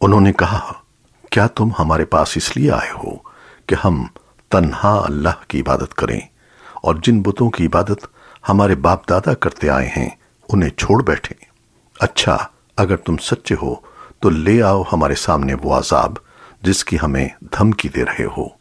انہوں نے کہا، کیا تم ہمارے پاس اس لیے آئے ہو کہ ہم تنہا اللہ کی عبادت کریں اور جن بتوں کی عبادت ہمارے باپ دادا کرتے آئے ہیں، انہیں چھوڑ بیٹھیں؟ اچھا اگر تم سچے ہو تو لے آؤ ہمارے سامنے وہ عذاب جس کی ہمیں دھمکی دے رہے ہو۔